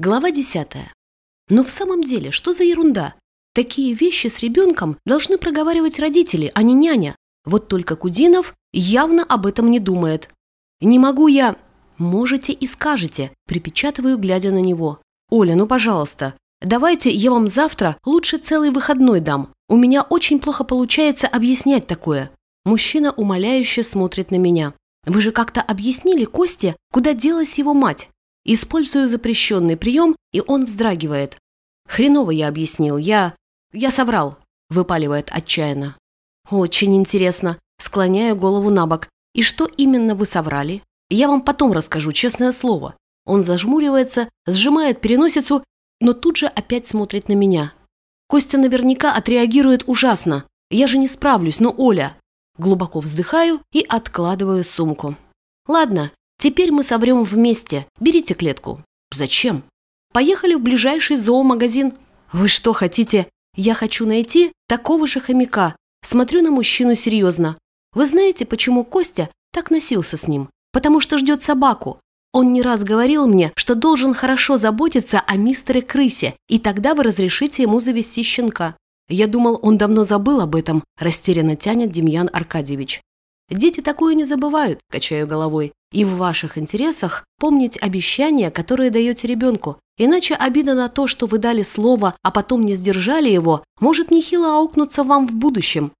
Глава 10. Но в самом деле, что за ерунда? Такие вещи с ребенком должны проговаривать родители, а не няня. Вот только Кудинов явно об этом не думает. «Не могу я...» «Можете и скажете», припечатываю, глядя на него. «Оля, ну пожалуйста, давайте я вам завтра лучше целый выходной дам. У меня очень плохо получается объяснять такое». Мужчина умоляюще смотрит на меня. «Вы же как-то объяснили Косте, куда делась его мать?» Использую запрещенный прием, и он вздрагивает. «Хреново я объяснил. Я... я соврал», – выпаливает отчаянно. «Очень интересно». Склоняю голову на бок. «И что именно вы соврали?» «Я вам потом расскажу, честное слово». Он зажмуривается, сжимает переносицу, но тут же опять смотрит на меня. Костя наверняка отреагирует ужасно. Я же не справлюсь, но Оля. Глубоко вздыхаю и откладываю сумку. Ладно, Теперь мы соврем вместе. Берите клетку. Зачем? Поехали в ближайший зоомагазин. Вы что хотите? Я хочу найти такого же хомяка. Смотрю на мужчину серьезно. Вы знаете, почему Костя так носился с ним? Потому что ждет собаку. Он не раз говорил мне, что должен хорошо заботиться о мистере Крысе, и тогда вы разрешите ему завести щенка. Я думал, он давно забыл об этом, растерянно тянет Демьян Аркадьевич. Дети такое не забывают, качаю головой. И в ваших интересах помнить обещания, которые даете ребенку. Иначе обида на то, что вы дали слово, а потом не сдержали его, может нехило аукнуться вам в будущем.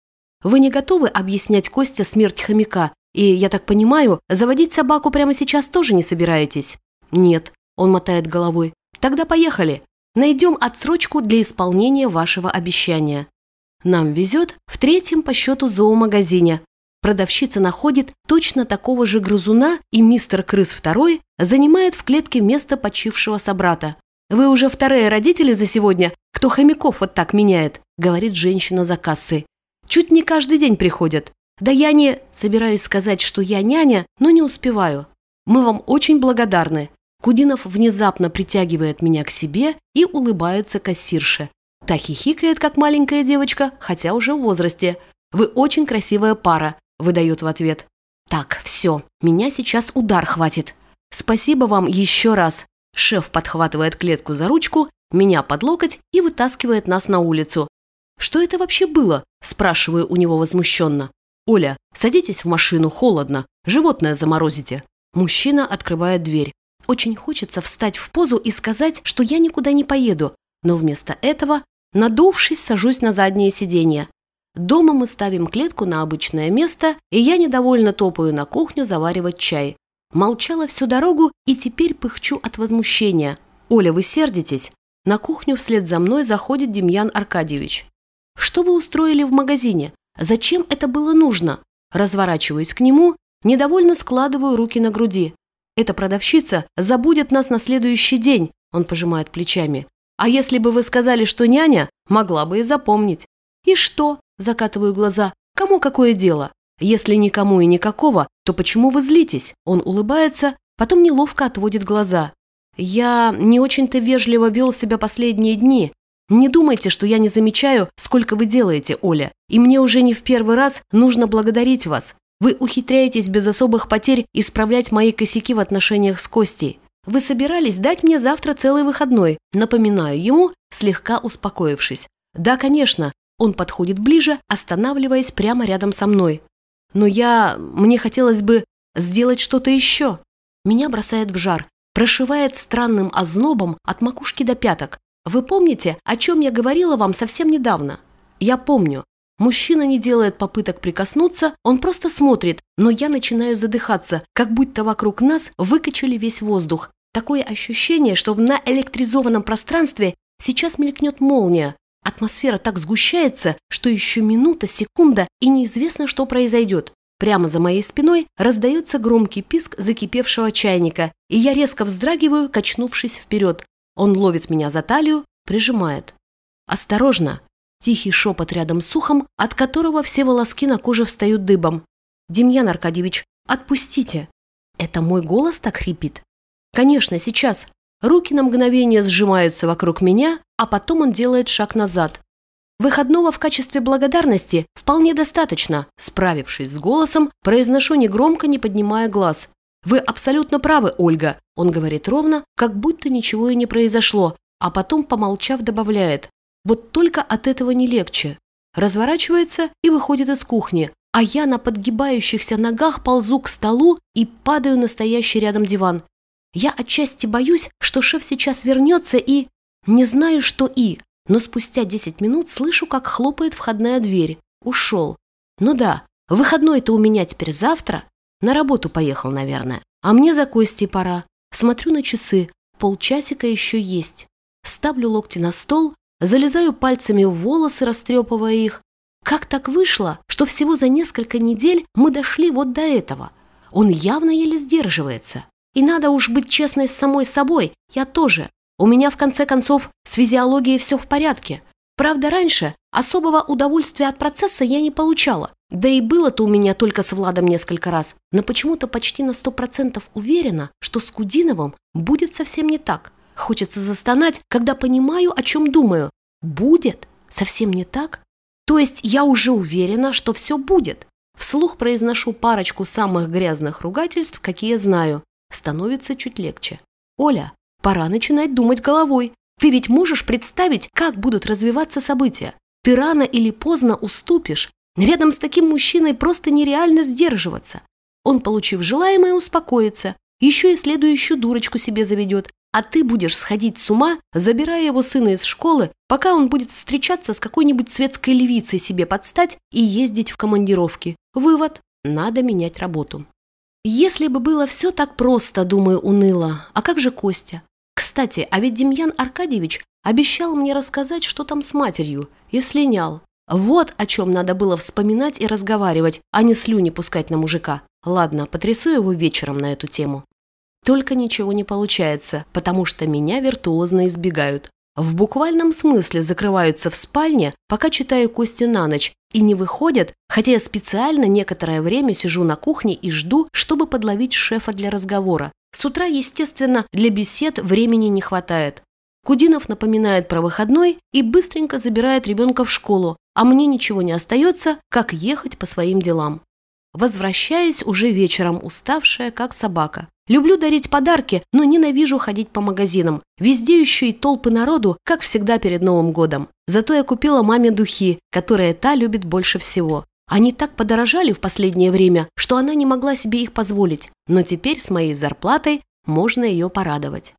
Вы не готовы объяснять Костя смерть хомяка, и, я так понимаю, заводить собаку прямо сейчас тоже не собираетесь? Нет, он мотает головой. Тогда поехали. Найдем отсрочку для исполнения вашего обещания. Нам везет в третьем по счету зоомагазине, Продавщица находит точно такого же грызуна, и мистер Крыс второй занимает в клетке место почившего собрата. «Вы уже вторые родители за сегодня, кто хомяков вот так меняет», говорит женщина за кассой. «Чуть не каждый день приходят. Да я не... Собираюсь сказать, что я няня, но не успеваю. Мы вам очень благодарны». Кудинов внезапно притягивает меня к себе и улыбается кассирше. Та хихикает, как маленькая девочка, хотя уже в возрасте. «Вы очень красивая пара выдает в ответ. «Так, все, меня сейчас удар хватит. Спасибо вам еще раз». Шеф подхватывает клетку за ручку, меня под локоть и вытаскивает нас на улицу. «Что это вообще было?» – спрашиваю у него возмущенно. «Оля, садитесь в машину, холодно. Животное заморозите». Мужчина открывает дверь. Очень хочется встать в позу и сказать, что я никуда не поеду, но вместо этого, надувшись, сажусь на заднее сиденье. Дома мы ставим клетку на обычное место, и я недовольно топаю на кухню заваривать чай. Молчала всю дорогу и теперь пыхчу от возмущения. «Оля, вы сердитесь?» На кухню вслед за мной заходит Демьян Аркадьевич. «Что вы устроили в магазине? Зачем это было нужно?» Разворачиваюсь к нему, недовольно складываю руки на груди. «Эта продавщица забудет нас на следующий день», он пожимает плечами. «А если бы вы сказали, что няня, могла бы и запомнить». «И что?» Закатываю глаза. Кому какое дело? Если никому и никакого, то почему вы злитесь? Он улыбается, потом неловко отводит глаза. Я не очень-то вежливо вел себя последние дни. Не думайте, что я не замечаю, сколько вы делаете, Оля. И мне уже не в первый раз нужно благодарить вас. Вы ухитряетесь без особых потерь исправлять мои косяки в отношениях с Костей. Вы собирались дать мне завтра целый выходной, напоминаю ему, слегка успокоившись. Да, конечно, он подходит ближе, останавливаясь прямо рядом со мной. Но я... мне хотелось бы сделать что-то еще. Меня бросает в жар, прошивает странным ознобом от макушки до пяток. Вы помните, о чем я говорила вам совсем недавно? Я помню. Мужчина не делает попыток прикоснуться, он просто смотрит, но я начинаю задыхаться, как будто вокруг нас выкачали весь воздух. Такое ощущение, что в наэлектризованном пространстве сейчас мелькнет молния, Атмосфера так сгущается, что еще минута, секунда, и неизвестно, что произойдет. Прямо за моей спиной раздается громкий писк закипевшего чайника, и я резко вздрагиваю, качнувшись вперед. Он ловит меня за талию, прижимает. «Осторожно!» Тихий шепот рядом с ухом, от которого все волоски на коже встают дыбом. «Демьян Аркадьевич, отпустите!» Это мой голос так хрипит? Конечно, сейчас. Руки на мгновение сжимаются вокруг меня, а потом он делает шаг назад. Выходного в качестве благодарности вполне достаточно. Справившись с голосом, произношу негромко, не поднимая глаз. Вы абсолютно правы, Ольга. Он говорит ровно, как будто ничего и не произошло, а потом, помолчав, добавляет. Вот только от этого не легче. Разворачивается и выходит из кухни, а я на подгибающихся ногах ползу к столу и падаю на стоящий рядом диван. Я отчасти боюсь, что шеф сейчас вернется и... Не знаю, что и, но спустя 10 минут слышу, как хлопает входная дверь. Ушел. Ну да, выходной-то у меня теперь завтра. На работу поехал, наверное. А мне за Костей пора. Смотрю на часы. Полчасика еще есть. Ставлю локти на стол, залезаю пальцами в волосы, растрепывая их. Как так вышло, что всего за несколько недель мы дошли вот до этого? Он явно еле сдерживается. И надо уж быть честной с самой собой, я тоже. У меня, в конце концов, с физиологией все в порядке. Правда, раньше особого удовольствия от процесса я не получала. Да и было-то у меня только с Владом несколько раз. Но почему-то почти на сто процентов уверена, что с Кудиновым будет совсем не так. Хочется застонать, когда понимаю, о чем думаю. Будет? Совсем не так? То есть я уже уверена, что все будет. Вслух произношу парочку самых грязных ругательств, какие знаю. Становится чуть легче. Оля, пора начинать думать головой. Ты ведь можешь представить, как будут развиваться события. Ты рано или поздно уступишь. Рядом с таким мужчиной просто нереально сдерживаться. Он, получив желаемое, успокоится. Еще и следующую дурочку себе заведет. А ты будешь сходить с ума, забирая его сына из школы, пока он будет встречаться с какой-нибудь светской левицей себе подстать и ездить в командировки. Вывод – надо менять работу. Если бы было все так просто, думаю уныло, а как же Костя? Кстати, а ведь Демьян Аркадьевич обещал мне рассказать, что там с матерью, и слинял. Вот о чем надо было вспоминать и разговаривать, а не слюни пускать на мужика. Ладно, потрясу его вечером на эту тему. Только ничего не получается, потому что меня виртуозно избегают. В буквальном смысле закрываются в спальне, пока читаю Кости на ночь, и не выходят, хотя я специально некоторое время сижу на кухне и жду, чтобы подловить шефа для разговора. С утра, естественно, для бесед времени не хватает. Кудинов напоминает про выходной и быстренько забирает ребенка в школу, а мне ничего не остается, как ехать по своим делам. Возвращаясь уже вечером, уставшая, как собака. Люблю дарить подарки, но ненавижу ходить по магазинам. Везде еще и толпы народу, как всегда перед Новым годом. Зато я купила маме духи, которые та любит больше всего. Они так подорожали в последнее время, что она не могла себе их позволить, но теперь с моей зарплатой можно ее порадовать.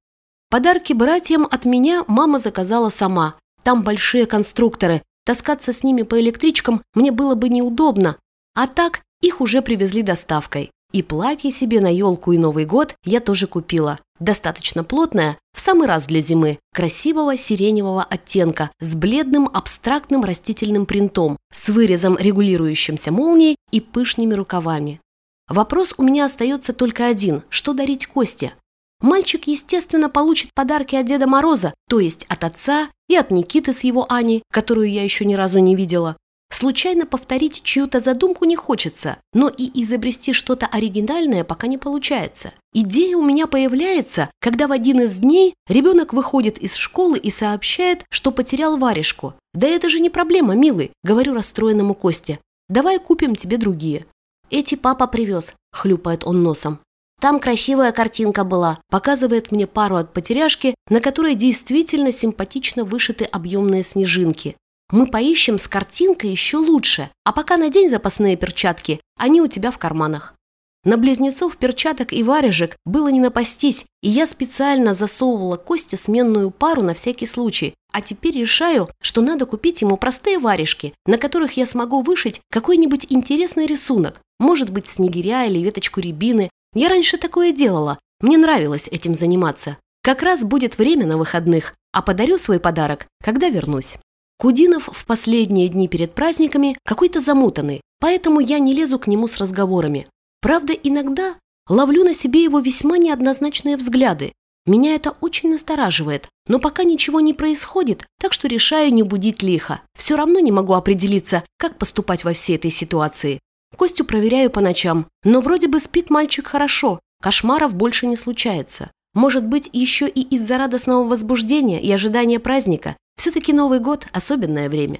Подарки братьям от меня мама заказала сама. Там большие конструкторы, таскаться с ними по электричкам мне было бы неудобно, а так их уже привезли доставкой. И платье себе на елку и Новый год я тоже купила. Достаточно плотное, в самый раз для зимы, красивого сиреневого оттенка, с бледным абстрактным растительным принтом, с вырезом, регулирующимся молнией и пышными рукавами. Вопрос у меня остается только один – что дарить Косте? Мальчик, естественно, получит подарки от Деда Мороза, то есть от отца и от Никиты с его Аней, которую я еще ни разу не видела. Случайно повторить чью-то задумку не хочется, но и изобрести что-то оригинальное пока не получается. Идея у меня появляется, когда в один из дней ребенок выходит из школы и сообщает, что потерял варежку. «Да это же не проблема, милый», — говорю расстроенному Косте. «Давай купим тебе другие». «Эти папа привез», — хлюпает он носом. «Там красивая картинка была», — показывает мне пару от потеряшки, на которой действительно симпатично вышиты объемные снежинки. Мы поищем с картинкой еще лучше, а пока надень запасные перчатки, они у тебя в карманах. На близнецов перчаток и варежек было не напастись, и я специально засовывала Косте сменную пару на всякий случай. А теперь решаю, что надо купить ему простые варежки, на которых я смогу вышить какой-нибудь интересный рисунок. Может быть, снегиря или веточку рябины. Я раньше такое делала, мне нравилось этим заниматься. Как раз будет время на выходных, а подарю свой подарок, когда вернусь. Кудинов в последние дни перед праздниками какой-то замутанный, поэтому я не лезу к нему с разговорами. Правда, иногда ловлю на себе его весьма неоднозначные взгляды. Меня это очень настораживает, но пока ничего не происходит, так что решаю не будить лихо. Все равно не могу определиться, как поступать во всей этой ситуации. Костю проверяю по ночам, но вроде бы спит мальчик хорошо, кошмаров больше не случается. Может быть, еще и из-за радостного возбуждения и ожидания праздника, все-таки Новый год – особенное время.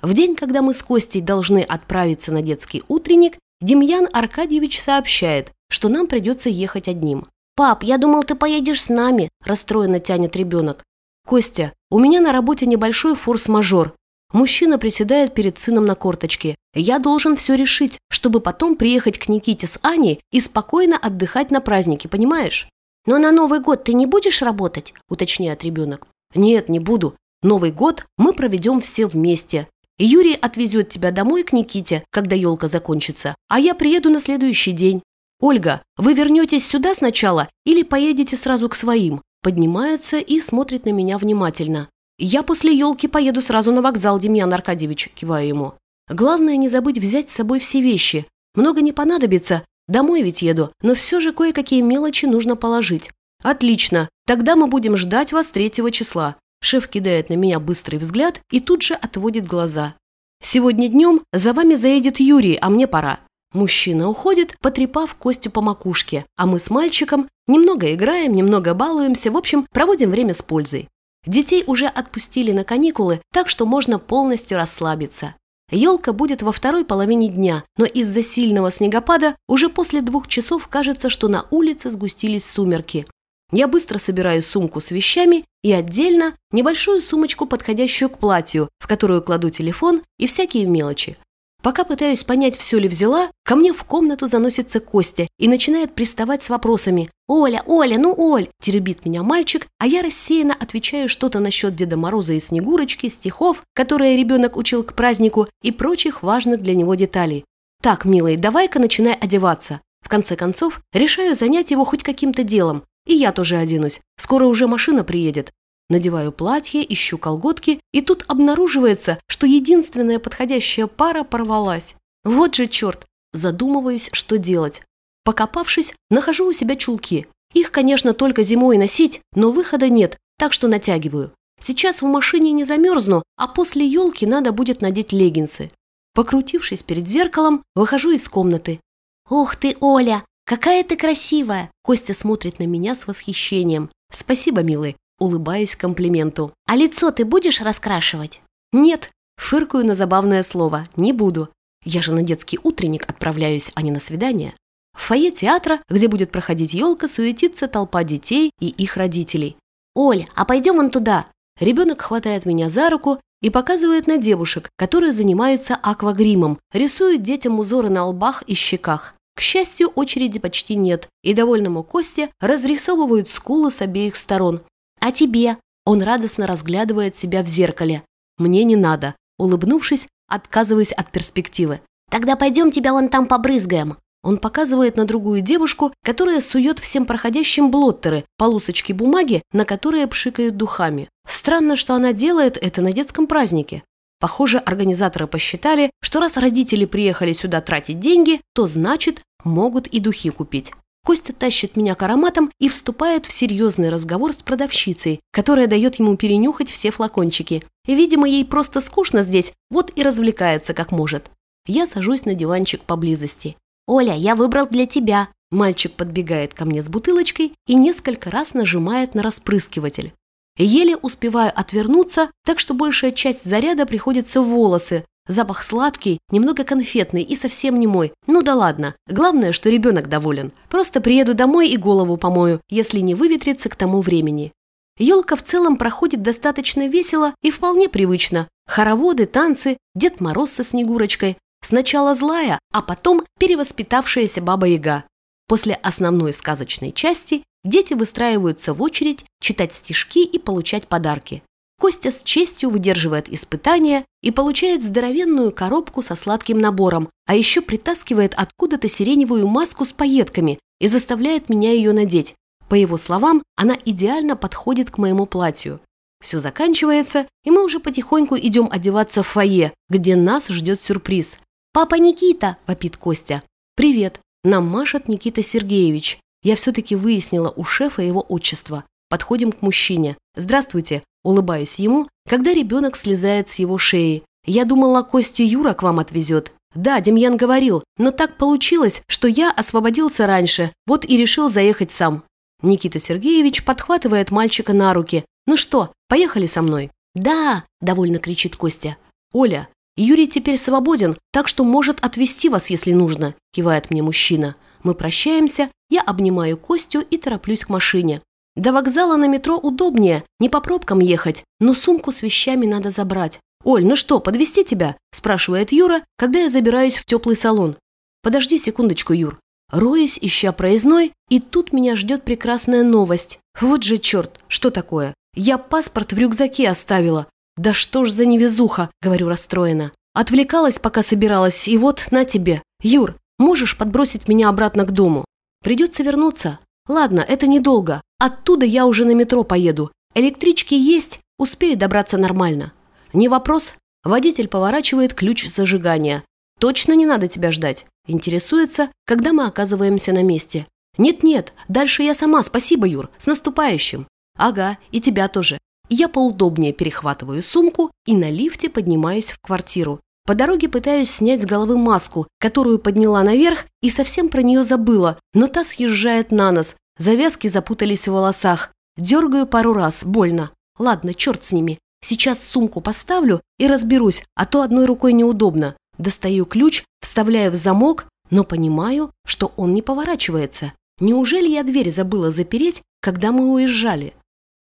В день, когда мы с Костей должны отправиться на детский утренник, Демьян Аркадьевич сообщает, что нам придется ехать одним. «Пап, я думал, ты поедешь с нами», – расстроенно тянет ребенок. «Костя, у меня на работе небольшой форс-мажор. Мужчина приседает перед сыном на корточке. Я должен все решить, чтобы потом приехать к Никите с Аней и спокойно отдыхать на празднике, понимаешь?» «Но на Новый год ты не будешь работать?» – уточняет ребенок. «Нет, не буду. Новый год мы проведем все вместе. Юрий отвезет тебя домой к Никите, когда елка закончится, а я приеду на следующий день. Ольга, вы вернетесь сюда сначала или поедете сразу к своим?» Поднимается и смотрит на меня внимательно. «Я после елки поеду сразу на вокзал, Демьян Аркадьевич», киваю ему. «Главное не забыть взять с собой все вещи. Много не понадобится, домой ведь еду, но все же кое-какие мелочи нужно положить». «Отлично, тогда мы будем ждать вас третьего числа». Шеф кидает на меня быстрый взгляд и тут же отводит глаза. «Сегодня днем за вами заедет Юрий, а мне пора. Мужчина уходит, потрепав Костю по макушке, а мы с мальчиком немного играем, немного балуемся, в общем, проводим время с пользой. Детей уже отпустили на каникулы, так что можно полностью расслабиться. Елка будет во второй половине дня, но из-за сильного снегопада уже после двух часов кажется, что на улице сгустились сумерки. Я быстро собираю сумку с вещами и отдельно небольшую сумочку, подходящую к платью, в которую кладу телефон и всякие мелочи. Пока пытаюсь понять, все ли взяла, ко мне в комнату заносится Костя и начинает приставать с вопросами. «Оля, Оля, ну, Оль!» – теребит меня мальчик, а я рассеянно отвечаю что-то насчет Деда Мороза и Снегурочки, стихов, которые ребенок учил к празднику и прочих важных для него деталей. «Так, милый, давай-ка начинай одеваться». В конце концов, решаю занять его хоть каким-то делом. И я тоже оденусь. Скоро уже машина приедет. Надеваю платье, ищу колготки, и тут обнаруживается, что единственная подходящая пара порвалась. Вот же черт! Задумываюсь, что делать. Покопавшись, нахожу у себя чулки. Их, конечно, только зимой носить, но выхода нет, так что натягиваю. Сейчас в машине не замерзну, а после елки надо будет надеть леггинсы. Покрутившись перед зеркалом, выхожу из комнаты. «Ух ты, Оля, какая ты красивая!» Костя смотрит на меня с восхищением. «Спасибо, милый. Улыбаюсь комплименту. «А лицо ты будешь раскрашивать?» «Нет», фыркаю на забавное слово, не буду. Я же на детский утренник отправляюсь, а не на свидание. В фойе театра, где будет проходить елка, суетится толпа детей и их родителей. «Оль, а пойдем вон туда!» Ребенок хватает меня за руку и показывает на девушек, которые занимаются аквагримом, рисуют детям узоры на лбах и щеках. К счастью, очереди почти нет, и довольному Косте разрисовывают скулы с обеих сторон, «А тебе?» Он радостно разглядывает себя в зеркале. «Мне не надо». Улыбнувшись, отказываюсь от перспективы. «Тогда пойдем тебя вон там побрызгаем». Он показывает на другую девушку, которая сует всем проходящим блоттеры, полосочки бумаги, на которые пшикают духами. Странно, что она делает это на детском празднике. Похоже, организаторы посчитали, что раз родители приехали сюда тратить деньги, то значит, могут и духи купить. Костя тащит меня к ароматам и вступает в серьезный разговор с продавщицей, которая дает ему перенюхать все флакончики. Видимо, ей просто скучно здесь, вот и развлекается как может. Я сажусь на диванчик поблизости. «Оля, я выбрал для тебя». Мальчик подбегает ко мне с бутылочкой и несколько раз нажимает на распрыскиватель. Еле успеваю отвернуться, так что большая часть заряда приходится в волосы, Запах сладкий, немного конфетный и совсем не мой. Ну да ладно. Главное, что ребенок доволен. Просто приеду домой и голову помою, если не выветрится к тому времени. Елка в целом проходит достаточно весело и вполне привычно. Хороводы, танцы, Дед Мороз со Снегурочкой. Сначала злая, а потом перевоспитавшаяся Баба-Яга. После основной сказочной части дети выстраиваются в очередь читать стишки и получать подарки. Костя с честью выдерживает испытания и получает здоровенную коробку со сладким набором, а еще притаскивает откуда-то сиреневую маску с пайетками и заставляет меня ее надеть. По его словам, она идеально подходит к моему платью. Все заканчивается, и мы уже потихоньку идем одеваться в фойе, где нас ждет сюрприз. «Папа Никита!» – вопит Костя. «Привет!» – нам машет Никита Сергеевич. Я все-таки выяснила у шефа его отчество. Подходим к мужчине. «Здравствуйте!» Улыбаюсь ему, когда ребенок слезает с его шеи. «Я думала, Костю Юра к вам отвезет». «Да, Демьян говорил, но так получилось, что я освободился раньше, вот и решил заехать сам». Никита Сергеевич подхватывает мальчика на руки. «Ну что, поехали со мной?» «Да!» – довольно кричит Костя. «Оля, Юрий теперь свободен, так что может отвезти вас, если нужно», – кивает мне мужчина. Мы прощаемся, я обнимаю Костю и тороплюсь к машине. До вокзала на метро удобнее, не по пробкам ехать, но сумку с вещами надо забрать. «Оль, ну что, подвести тебя?» – спрашивает Юра, когда я забираюсь в теплый салон. «Подожди секундочку, Юр». Роюсь, ища проездной, и тут меня ждет прекрасная новость. Вот же черт, что такое? Я паспорт в рюкзаке оставила. Да что ж за невезуха, говорю расстроена. Отвлекалась, пока собиралась, и вот на тебе. Юр, можешь подбросить меня обратно к дому? Придется вернуться. Ладно, это недолго. Оттуда я уже на метро поеду. Электрички есть, успею добраться нормально. Не вопрос. Водитель поворачивает ключ зажигания. Точно не надо тебя ждать. Интересуется, когда мы оказываемся на месте. Нет-нет, дальше я сама, спасибо, Юр, с наступающим. Ага, и тебя тоже. Я поудобнее перехватываю сумку и на лифте поднимаюсь в квартиру. По дороге пытаюсь снять с головы маску, которую подняла наверх и совсем про нее забыла, но та съезжает на нос. Завязки запутались в волосах. Дергаю пару раз, больно. Ладно, черт с ними. Сейчас сумку поставлю и разберусь, а то одной рукой неудобно. Достаю ключ, вставляю в замок, но понимаю, что он не поворачивается. Неужели я дверь забыла запереть, когда мы уезжали?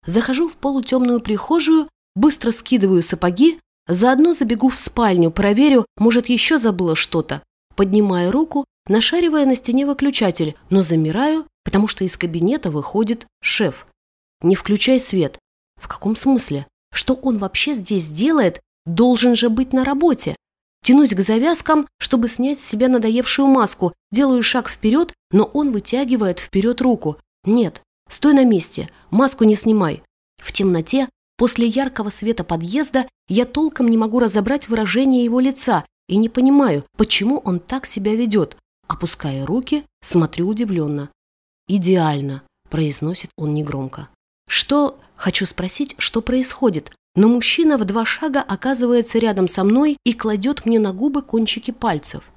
Захожу в полутемную прихожую, быстро скидываю сапоги, заодно забегу в спальню, проверю, может, еще забыла что-то. Поднимаю руку, нашаривая на стене выключатель, но замираю, потому что из кабинета выходит шеф. Не включай свет. В каком смысле? Что он вообще здесь делает? Должен же быть на работе. Тянусь к завязкам, чтобы снять с себя надоевшую маску, делаю шаг вперед, но он вытягивает вперед руку. Нет, стой на месте, маску не снимай. В темноте, после яркого света подъезда, я толком не могу разобрать выражение его лица и не понимаю, почему он так себя ведет. Опуская руки, смотрю удивленно. «Идеально», – произносит он негромко. «Что?» – хочу спросить, что происходит, но мужчина в два шага оказывается рядом со мной и кладет мне на губы кончики пальцев.